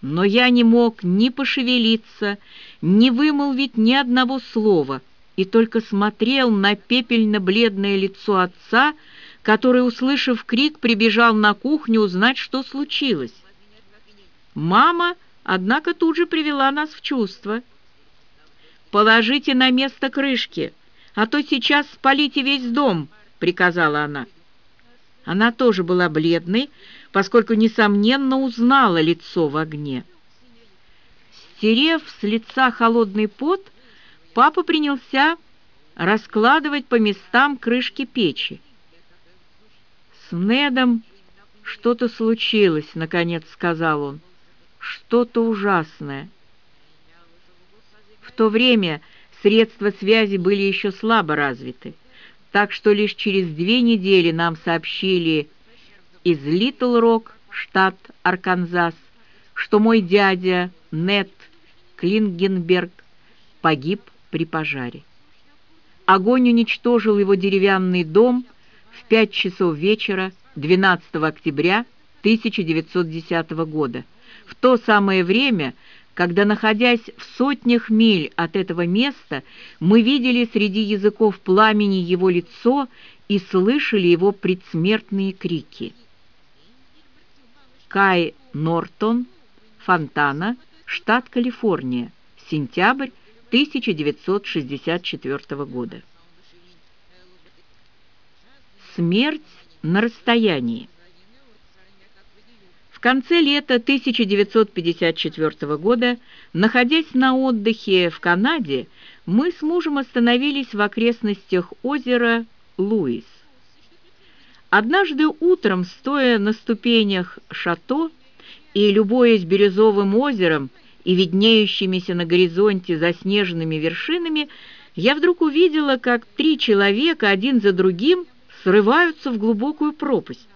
но я не мог ни пошевелиться, ни вымолвить ни одного слова, и только смотрел на пепельно-бледное лицо отца, который, услышав крик, прибежал на кухню узнать, что случилось. Мама, однако, тут же привела нас в чувство. «Положите на место крышки, а то сейчас спалите весь дом», — приказала она. Она тоже была бледной, поскольку, несомненно, узнала лицо в огне. Стерев с лица холодный пот, папа принялся раскладывать по местам крышки печи. «С Недом что-то случилось», — наконец сказал он. «Что-то ужасное». В то время средства связи были еще слабо развиты, так что лишь через две недели нам сообщили из Литл-Рок, штат Арканзас, что мой дядя Нэт Клингенберг погиб при пожаре. Огонь уничтожил его деревянный дом в 5 часов вечера 12 октября 1910 года, в то самое время, когда, находясь в сотнях миль от этого места, мы видели среди языков пламени его лицо и слышали его предсмертные крики. Кай Нортон, Фонтана, штат Калифорния, сентябрь 1964 года. Смерть на расстоянии. В конце лета 1954 года, находясь на отдыхе в Канаде, мы с мужем остановились в окрестностях озера Луис. Однажды утром, стоя на ступенях шато и любуясь бирюзовым озером и виднеющимися на горизонте заснеженными вершинами, я вдруг увидела, как три человека один за другим срываются в глубокую пропасть.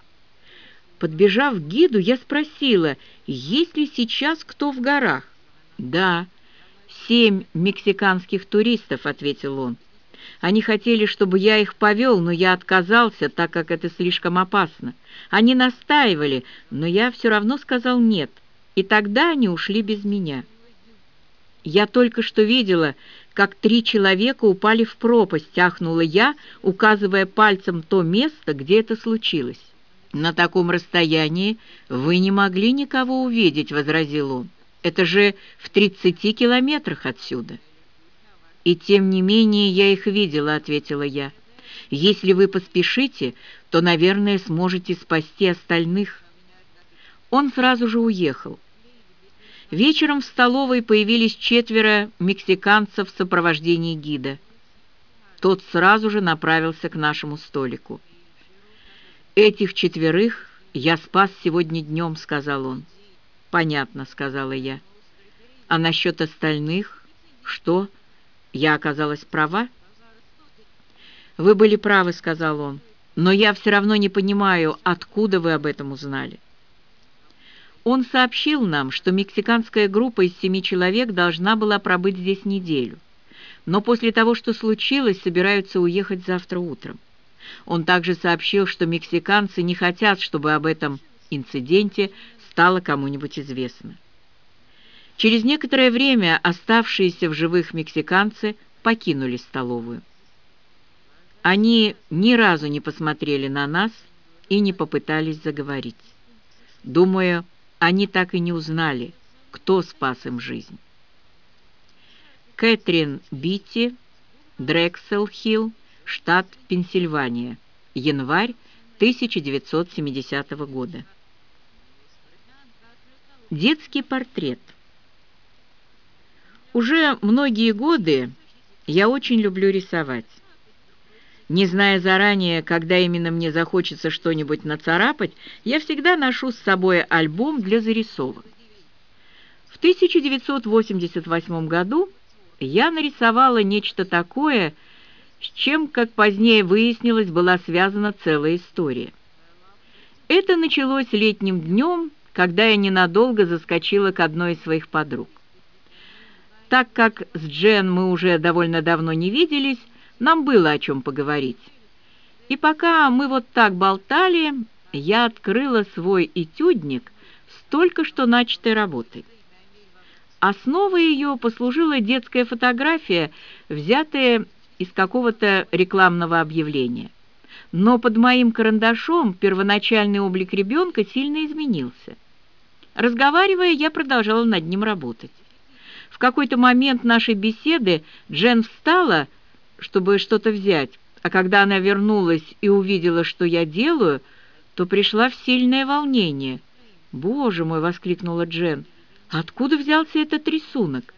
Подбежав к гиду, я спросила, есть ли сейчас кто в горах. «Да, семь мексиканских туристов», — ответил он. Они хотели, чтобы я их повел, но я отказался, так как это слишком опасно. Они настаивали, но я все равно сказал «нет», и тогда они ушли без меня. Я только что видела, как три человека упали в пропасть, ахнула я, указывая пальцем то место, где это случилось. «На таком расстоянии вы не могли никого увидеть», — возразил он. «Это же в тридцати километрах отсюда». «И тем не менее я их видела», — ответила я. «Если вы поспешите, то, наверное, сможете спасти остальных». Он сразу же уехал. Вечером в столовой появились четверо мексиканцев в сопровождении гида. Тот сразу же направился к нашему столику. «Этих четверых я спас сегодня днем», — сказал он. «Понятно», — сказала я. «А насчет остальных? Что?» Я оказалась права? Вы были правы, сказал он, но я все равно не понимаю, откуда вы об этом узнали. Он сообщил нам, что мексиканская группа из семи человек должна была пробыть здесь неделю, но после того, что случилось, собираются уехать завтра утром. Он также сообщил, что мексиканцы не хотят, чтобы об этом инциденте стало кому-нибудь известно. Через некоторое время оставшиеся в живых мексиканцы покинули столовую. Они ни разу не посмотрели на нас и не попытались заговорить. Думаю, они так и не узнали, кто спас им жизнь. Кэтрин Битти, Дрексел-Хилл, штат Пенсильвания, январь 1970 года. Детский портрет – уже многие годы я очень люблю рисовать. Не зная заранее, когда именно мне захочется что-нибудь нацарапать, я всегда ношу с собой альбом для зарисовок. В 1988 году я нарисовала нечто такое, с чем, как позднее выяснилось, была связана целая история. Это началось летним днем, когда я ненадолго заскочила к одной из своих подруг. Так как с Джен мы уже довольно давно не виделись, нам было о чем поговорить. И пока мы вот так болтали, я открыла свой этюдник с только что начатой работой. Основой ее послужила детская фотография, взятая из какого-то рекламного объявления. Но под моим карандашом первоначальный облик ребенка сильно изменился. Разговаривая, я продолжала над ним работать. В какой-то момент нашей беседы Джен встала, чтобы что-то взять, а когда она вернулась и увидела, что я делаю, то пришла в сильное волнение. «Боже мой!» — воскликнула Джен. «Откуда взялся этот рисунок?»